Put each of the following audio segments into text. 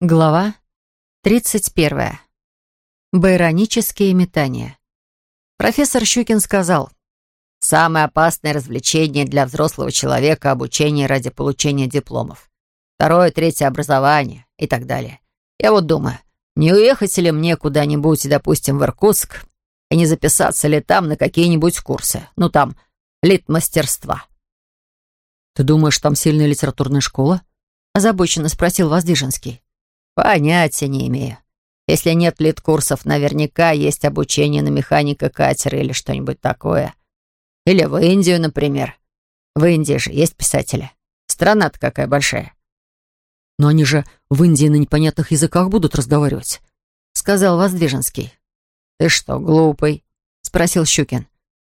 Глава 31. Байронические метания. Профессор Щукин сказал, «Самое опасное развлечение для взрослого человека — обучение ради получения дипломов. Второе, третье — образование и так далее. Я вот думаю, не уехать ли мне куда-нибудь, допустим, в Иркутск, и не записаться ли там на какие-нибудь курсы? Ну, там, литмастерства». «Ты думаешь, там сильная литературная школа?» — озабоченно спросил Воздвиженский. «Понятия не имею. Если нет лид-курсов, наверняка есть обучение на механика катера или что-нибудь такое. Или в Индию, например. В Индии же есть писатели. Страна-то какая большая». «Но они же в Индии на непонятных языках будут разговаривать», — сказал Воздвиженский. «Ты что, глупый?» — спросил Щукин.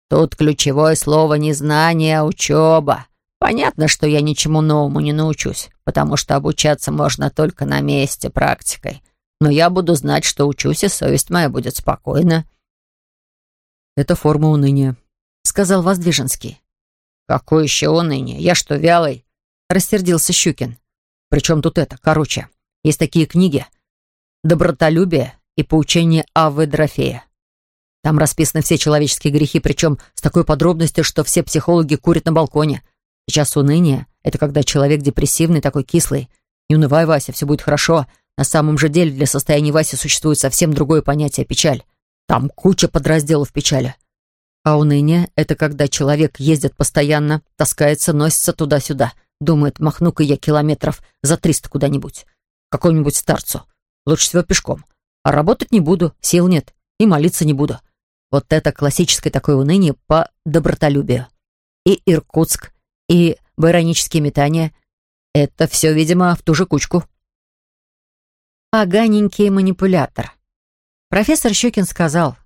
«Тут ключевое слово не знание, а учеба. Понятно, что я ничему новому не научусь, потому что обучаться можно только на месте, практикой. Но я буду знать, что учусь, и совесть моя будет спокойна». «Это форма уныния», — сказал Воздвиженский. «Какое еще уныние? Я что, вялый?» — рассердился Щукин. «Причем тут это? Короче, есть такие книги. «Добротолюбие» и «Поучение Аввы Дрофея». Там расписаны все человеческие грехи, причем с такой подробностью, что все психологи курят на балконе. Сейчас уныние — это когда человек депрессивный, такой кислый. Не унывай, Вася, все будет хорошо. На самом же деле для состояния Васи существует совсем другое понятие — печаль. Там куча подразделов печали. А уныние — это когда человек ездит постоянно, таскается, носится туда-сюда. Думает, махну-ка я километров за триста куда-нибудь. Какому-нибудь старцу. Лучше всего пешком. А работать не буду, сил нет. И молиться не буду. Вот это классическое такое уныние по добротолюбию. И Иркутск, и байронические метания. Это все, видимо, в ту же кучку. Поганенький манипулятор. Профессор Щукин сказал,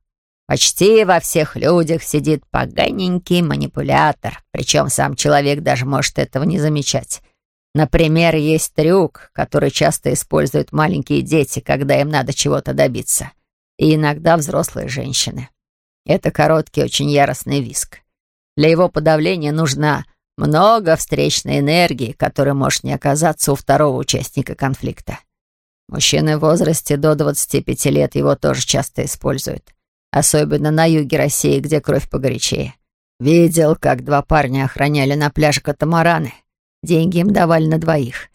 «Почти во всех людях сидит поганенький манипулятор, причем сам человек даже может этого не замечать. Например, есть трюк, который часто используют маленькие дети, когда им надо чего-то добиться, и иногда взрослые женщины. Это короткий, очень яростный виск. Для его подавления нужна много встречной энергии, которая может не оказаться у второго участника конфликта. Мужчины в возрасте до 25 лет его тоже часто используют. Особенно на юге России, где кровь погорячее. Видел, как два парня охраняли на пляже катамараны. Деньги им давали на двоих.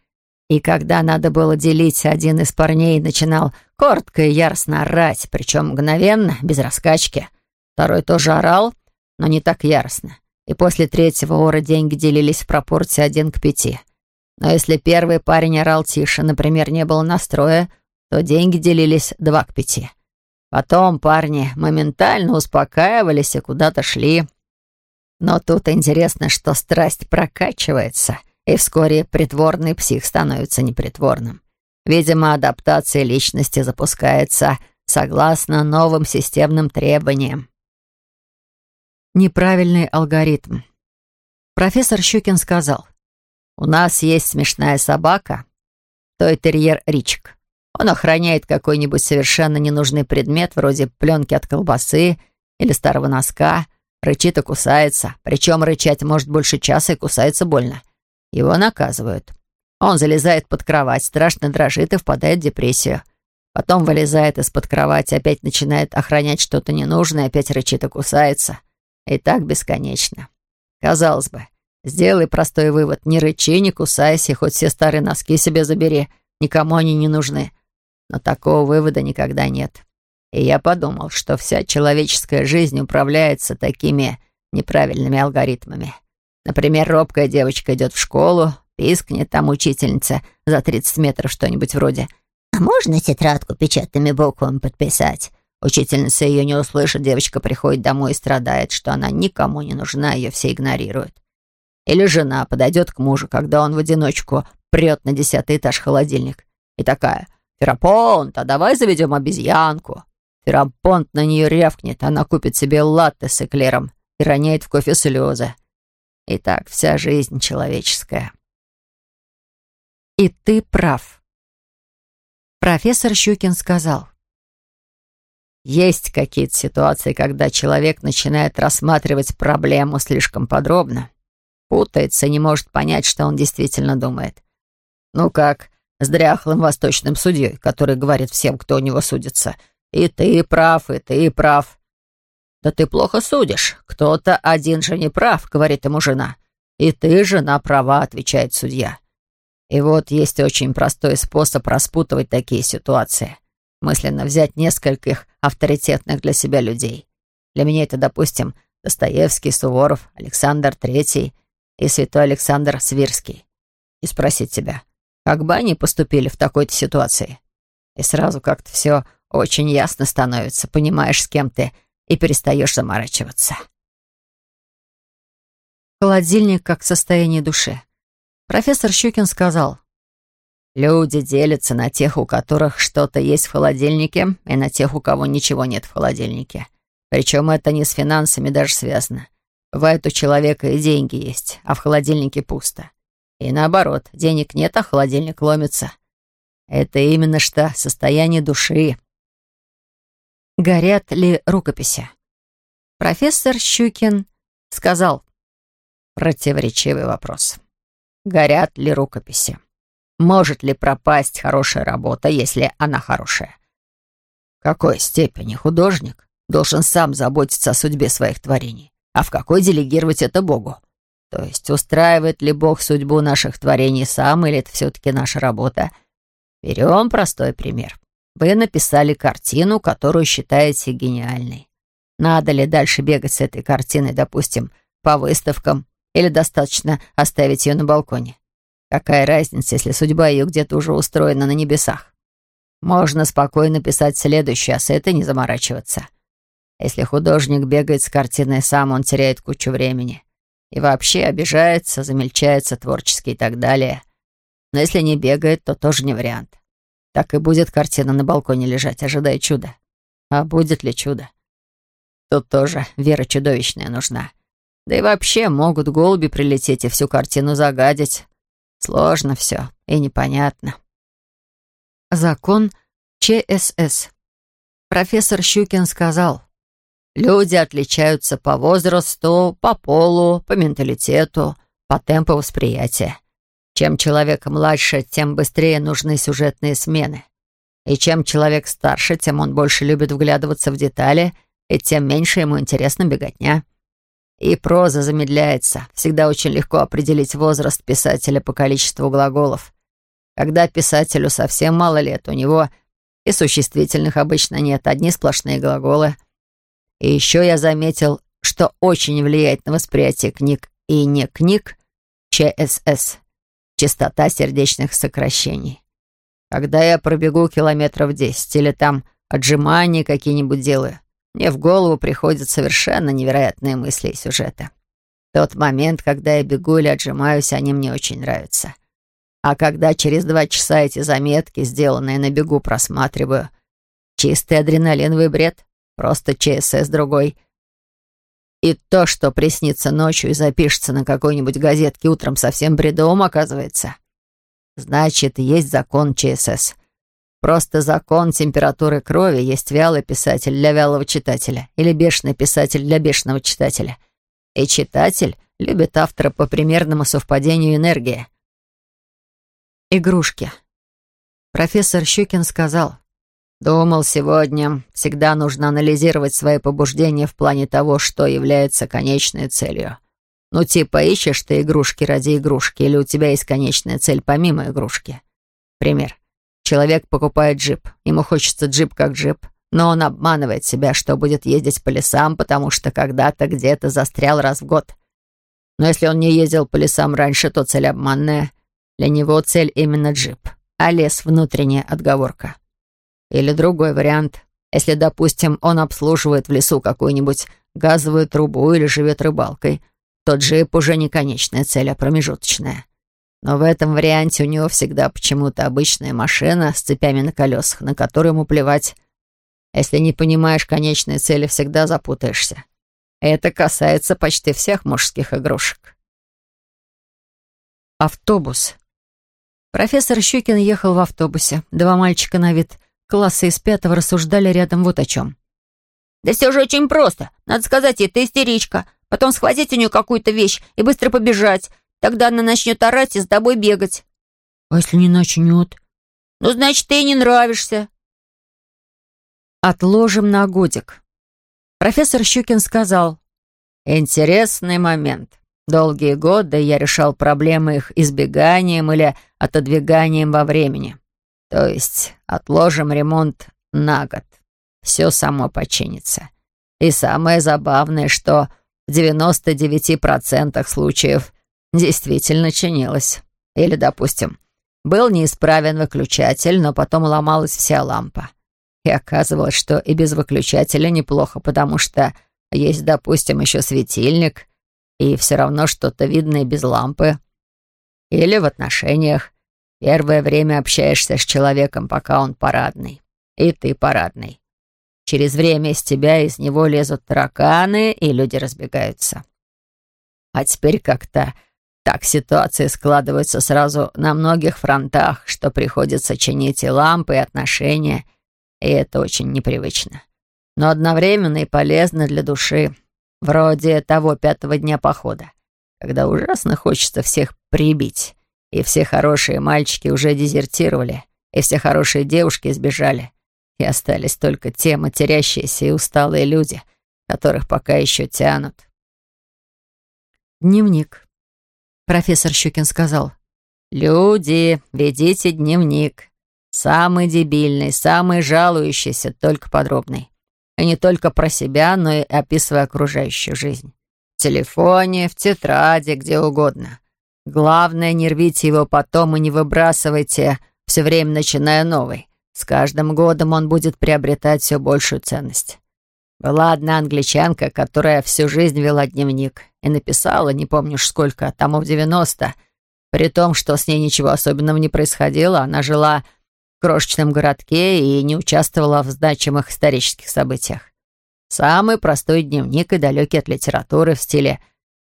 И когда надо было делить, один из парней начинал коротко и яростно орать, причем мгновенно, без раскачки. Второй тоже орал, но не так яростно и после третьего ора деньги делились в пропорции один к пяти. Но если первый парень орал тише, например, не было настроя, то деньги делились два к пяти. Потом парни моментально успокаивались и куда-то шли. Но тут интересно, что страсть прокачивается, и вскоре притворный псих становится непритворным. Видимо, адаптация личности запускается согласно новым системным требованиям. Неправильный алгоритм. Профессор Щукин сказал, «У нас есть смешная собака, той терьер Ричик. Он охраняет какой-нибудь совершенно ненужный предмет, вроде пленки от колбасы или старого носка, рычит и кусается, причем рычать может больше часа и кусается больно. Его наказывают. Он залезает под кровать, страшно дрожит и впадает в депрессию. Потом вылезает из-под кровати, опять начинает охранять что-то ненужное, опять рычит и кусается. И так бесконечно. Казалось бы, сделай простой вывод. Не рычи, не кусайся, хоть все старые носки себе забери. Никому они не нужны. Но такого вывода никогда нет. И я подумал, что вся человеческая жизнь управляется такими неправильными алгоритмами. Например, робкая девочка идет в школу, пискнет там учительница за 30 метров что-нибудь вроде «А можно тетрадку печатными буквами подписать?» Учительница ее не услышит, девочка приходит домой и страдает, что она никому не нужна, ее все игнорируют. Или жена подойдет к мужу, когда он в одиночку прет на десятый этаж холодильник. И такая «Ферапонт, а давай заведем обезьянку». Ферапонт на нее рявкнет, она купит себе латте с эклером и роняет в кофе слезы. И так вся жизнь человеческая. И ты прав. Профессор Щукин сказал. Есть какие-то ситуации, когда человек начинает рассматривать проблему слишком подробно, путается и не может понять, что он действительно думает. Ну как, с дряхлым восточным судьей, который говорит всем, кто у него судится. И ты прав, и ты прав. Да ты плохо судишь. Кто-то один же не прав, говорит ему жена. И ты, жена, права, отвечает судья. И вот есть очень простой способ распутывать такие ситуации. Мысленно взять нескольких авторитетных для себя людей. Для меня это, допустим, Достоевский, Суворов, Александр Третий и святой Александр Свирский. И спросить себя, как бы они поступили в такой-то ситуации? И сразу как-то все очень ясно становится, понимаешь, с кем ты, и перестаешь заморачиваться. Холодильник как состояние души. Профессор Щукин сказал, «Люди делятся на тех, у которых что-то есть в холодильнике, и на тех, у кого ничего нет в холодильнике. Причем это не с финансами даже связано. Бывает, у человека и деньги есть, а в холодильнике пусто. И наоборот, денег нет, а холодильник ломится. Это именно что состояние души. Горят ли рукописи? Профессор Щукин сказал. Противоречивый вопрос. Горят ли рукописи? Может ли пропасть хорошая работа, если она хорошая? В какой степени художник должен сам заботиться о судьбе своих творений, а в какой делегировать это Богу. То есть устраивает ли Бог судьбу наших творений сам, или это все-таки наша работа? Берем простой пример. Вы написали картину, которую считаете гениальной. Надо ли дальше бегать с этой картиной, допустим, по выставкам, или достаточно оставить ее на балконе? Какая разница, если судьба ее где-то уже устроена на небесах? Можно спокойно писать следующее, а с этой не заморачиваться. Если художник бегает с картиной сам, он теряет кучу времени. И вообще обижается, замельчается творчески и так далее. Но если не бегает, то тоже не вариант. Так и будет картина на балконе лежать, ожидая чуда. А будет ли чудо? Тут тоже вера чудовищная нужна. Да и вообще могут голуби прилететь и всю картину загадить. Сложно все и непонятно. Закон ЧСС. Профессор Щукин сказал, Люди отличаются по возрасту, по полу, по менталитету, по темпу восприятия. Чем человек младше, тем быстрее нужны сюжетные смены. И чем человек старше, тем он больше любит вглядываться в детали, и тем меньше ему интересна беготня. И проза замедляется. Всегда очень легко определить возраст писателя по количеству глаголов. Когда писателю совсем мало лет, у него и существительных обычно нет, одни сплошные глаголы — и еще я заметил, что очень влияет на восприятие книг и не книг ЧСС — частота сердечных сокращений. Когда я пробегу километров десять или там отжимания какие-нибудь делаю, мне в голову приходят совершенно невероятные мысли и сюжеты. Тот момент, когда я бегу или отжимаюсь, они мне очень нравятся. А когда через два часа эти заметки, сделанные на бегу, просматриваю, чистый адреналиновый бред — Просто ЧСС другой. И то, что приснится ночью и запишется на какой-нибудь газетке утром совсем бредовым, оказывается. Значит, есть закон ЧСС. Просто закон температуры крови есть вялый писатель для вялого читателя или бешеный писатель для бешеного читателя. И читатель любит автора по примерному совпадению энергии. Игрушки. Профессор Щукин сказал, Думал сегодня, всегда нужно анализировать свои побуждения в плане того, что является конечной целью. Ну, типа, ищешь ты игрушки ради игрушки, или у тебя есть конечная цель помимо игрушки. Пример. Человек покупает джип. Ему хочется джип как джип, но он обманывает себя, что будет ездить по лесам, потому что когда-то где-то застрял раз в год. Но если он не ездил по лесам раньше, то цель обманная. Для него цель именно джип, а лес — внутренняя отговорка. Или другой вариант. Если, допустим, он обслуживает в лесу какую-нибудь газовую трубу или живет рыбалкой, то джип уже не конечная цель, а промежуточная. Но в этом варианте у него всегда почему-то обычная машина с цепями на колесах, на которую ему плевать. Если не понимаешь конечной цели, всегда запутаешься. Это касается почти всех мужских игрушек. Автобус. Профессор Щукин ехал в автобусе. Два мальчика на вид класса из пятого рассуждали рядом вот о чем. «Да все же очень просто. Надо сказать ей, ты истеричка. Потом схватить у нее какую-то вещь и быстро побежать. Тогда она начнет орать и с тобой бегать». «А если не начнет?» Ну, значит, ты и не нравишься. Отложим на годик. Профессор Щукин сказал. Интересный момент. Долгие годы я решал проблемы их избеганием или отодвиганием во времени. То есть отложим ремонт на год. Все само починится. И самое забавное, что в 99% случаев действительно чинилось. Или, допустим, был неисправен выключатель, но потом ломалась вся лампа. И оказывалось, что и без выключателя неплохо, потому что есть, допустим, еще светильник, и все равно что-то видно и без лампы. Или в отношениях. Первое время общаешься с человеком, пока он парадный. И ты парадный. Через время из тебя из него лезут тараканы, и люди разбегаются. А теперь как-то так ситуации складываются сразу на многих фронтах, что приходится чинить и лампы, и отношения, и это очень непривычно. Но одновременно и полезно для души, вроде того пятого дня похода, когда ужасно хочется всех прибить, и все хорошие мальчики уже дезертировали, и все хорошие девушки сбежали, и остались только те матерящиеся и усталые люди, которых пока еще тянут. Дневник. Профессор Щукин сказал. «Люди, ведите дневник. Самый дебильный, самый жалующийся, только подробный. И не только про себя, но и описывая окружающую жизнь. В телефоне, в тетради, где угодно. Главное, не рвите его потом и не выбрасывайте, все время начиная новый. С каждым годом он будет приобретать все большую ценность. Была одна англичанка, которая всю жизнь вела дневник и написала, не помню уж сколько, тому в 90 При том, что с ней ничего особенного не происходило, она жила в крошечном городке и не участвовала в значимых исторических событиях. Самый простой дневник и далекий от литературы в стиле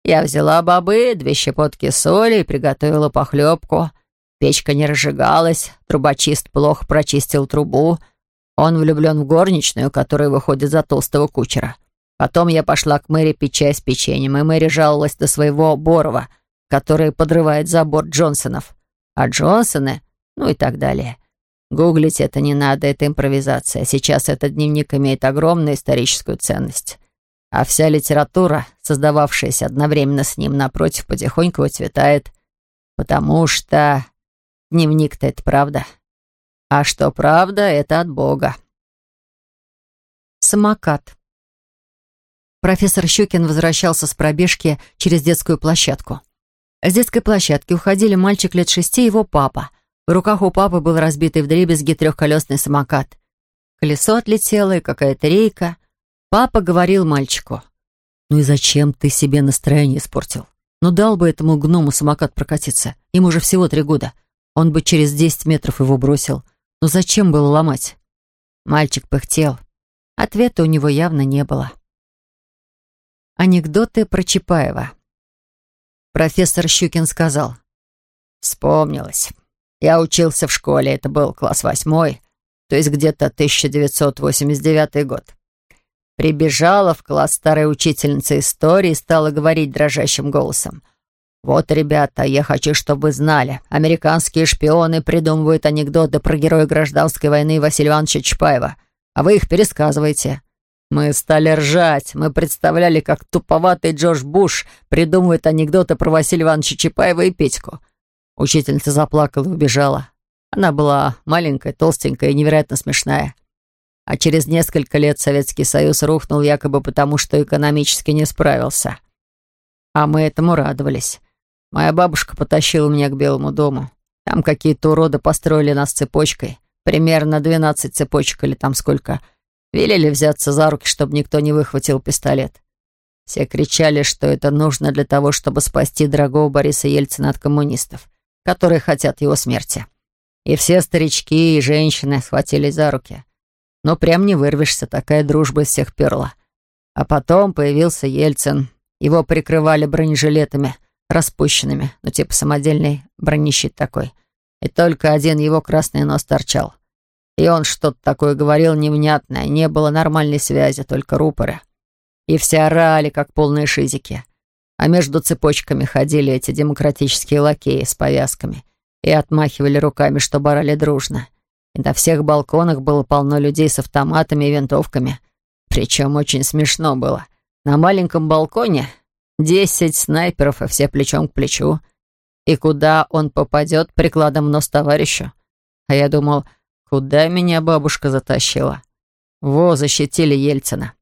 «Я взяла бобы, две щепотки соли и приготовила похлебку. Печка не разжигалась, трубочист плохо прочистил трубу». Он влюблен в горничную, которая выходит за толстого кучера. Потом я пошла к Мэри пить чай с печеньем, и Мэри жаловалась до своего Борова, который подрывает забор Джонсонов. А Джонсоны, ну и так далее. Гуглить это не надо, это импровизация. Сейчас этот дневник имеет огромную историческую ценность. А вся литература, создававшаяся одновременно с ним напротив, потихоньку выцветает. Потому что дневник-то это правда. А что правда, это от Бога. Самокат. Профессор Щукин возвращался с пробежки через детскую площадку. С детской площадки уходили мальчик лет шести и его папа. В руках у папы был разбитый вдребезги трехколесный самокат. Колесо отлетело и какая-то рейка. Папа говорил мальчику. «Ну и зачем ты себе настроение испортил? Ну дал бы этому гному самокат прокатиться. Ему же всего три года. Он бы через десять метров его бросил. Но зачем было ломать? Мальчик пыхтел. Ответа у него явно не было. Анекдоты про Чапаева. Профессор Щукин сказал. Вспомнилось. Я учился в школе, это был класс восьмой, то есть где-то 1989 год. Прибежала в класс старая учительница истории и стала говорить дрожащим голосом — «Вот, ребята, я хочу, чтобы вы знали. Американские шпионы придумывают анекдоты про героя гражданской войны Василия Ивановича Чапаева, а вы их пересказываете». Мы стали ржать. Мы представляли, как туповатый Джордж Буш придумывает анекдоты про Василия Ивановича Чапаева и Петьку. Учительница заплакала и убежала. Она была маленькая, толстенькая и невероятно смешная. А через несколько лет Советский Союз рухнул якобы потому, что экономически не справился. А мы этому радовались. Моя бабушка потащила меня к Белому дому. Там какие-то уроды построили нас цепочкой. Примерно 12 цепочек или там сколько. Велели взяться за руки, чтобы никто не выхватил пистолет. Все кричали, что это нужно для того, чтобы спасти дорогого Бориса Ельцина от коммунистов, которые хотят его смерти. И все старички и женщины схватились за руки. Ну, прям не вырвешься, такая дружба всех перла. А потом появился Ельцин. Его прикрывали бронежилетами, распущенными, ну типа самодельный бронещит такой. И только один его красный нос торчал. И он что-то такое говорил невнятное, не было нормальной связи, только рупоры. И все орали, как полные шизики. А между цепочками ходили эти демократические лакеи с повязками и отмахивали руками, чтобы орали дружно. и на всех балконах было полно людей с автоматами и винтовками. Причем очень смешно было. На маленьком балконе десять снайперов, и все плечом к плечу. И куда он попадет прикладом в нос товарищу? А я думал, куда меня бабушка затащила? Во, защитили Ельцина.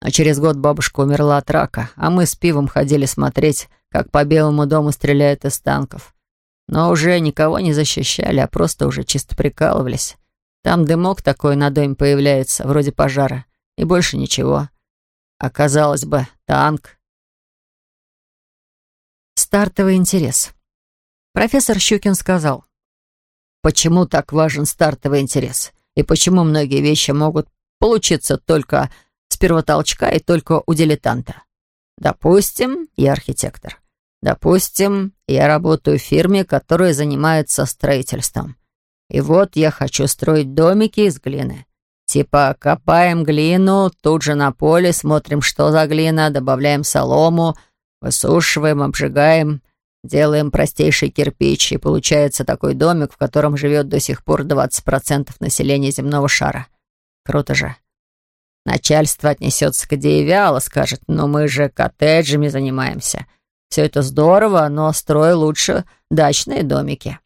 А через год бабушка умерла от рака, а мы с пивом ходили смотреть, как по Белому дому стреляют из танков. Но уже никого не защищали, а просто уже чисто прикалывались. Там дымок такой на доме появляется, вроде пожара, и больше ничего. Оказалось бы, танк. Стартовый интерес. Профессор Щукин сказал, почему так важен стартовый интерес, и почему многие вещи могут получиться только с первотолчка и только у дилетанта. Допустим, я архитектор. Допустим, я работаю в фирме, которая занимается строительством. И вот я хочу строить домики из глины. Типа копаем глину, тут же на поле смотрим, что за глина, добавляем солому, высушиваем, обжигаем, делаем простейший кирпич, и получается такой домик, в котором живет до сих пор 20% населения земного шара. Круто же. Начальство отнесется к идее вяло, скажет, но мы же коттеджами занимаемся. Все это здорово, но строй лучше дачные домики.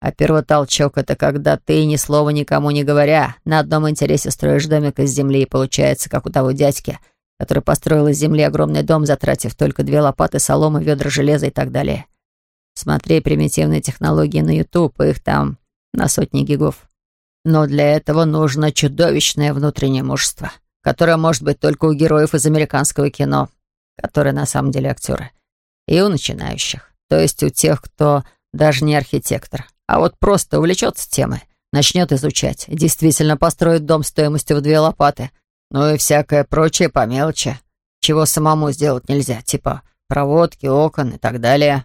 А первотолчок — это когда ты, ни слова никому не говоря, на одном интересе строишь домик из земли, и получается, как у того дядьки, который построил из земли огромный дом, затратив только две лопаты, соломы, ведра железа и так далее. Смотри примитивные технологии на YouTube, их там на сотни гигов. Но для этого нужно чудовищное внутреннее мужество, которое может быть только у героев из американского кино, которые на самом деле актеры и у начинающих, то есть у тех, кто даже не архитектор, а вот просто увлечется темой, начнет изучать, действительно построит дом стоимостью в две лопаты, ну и всякое прочее по мелочи, чего самому сделать нельзя, типа проводки, окон и так далее.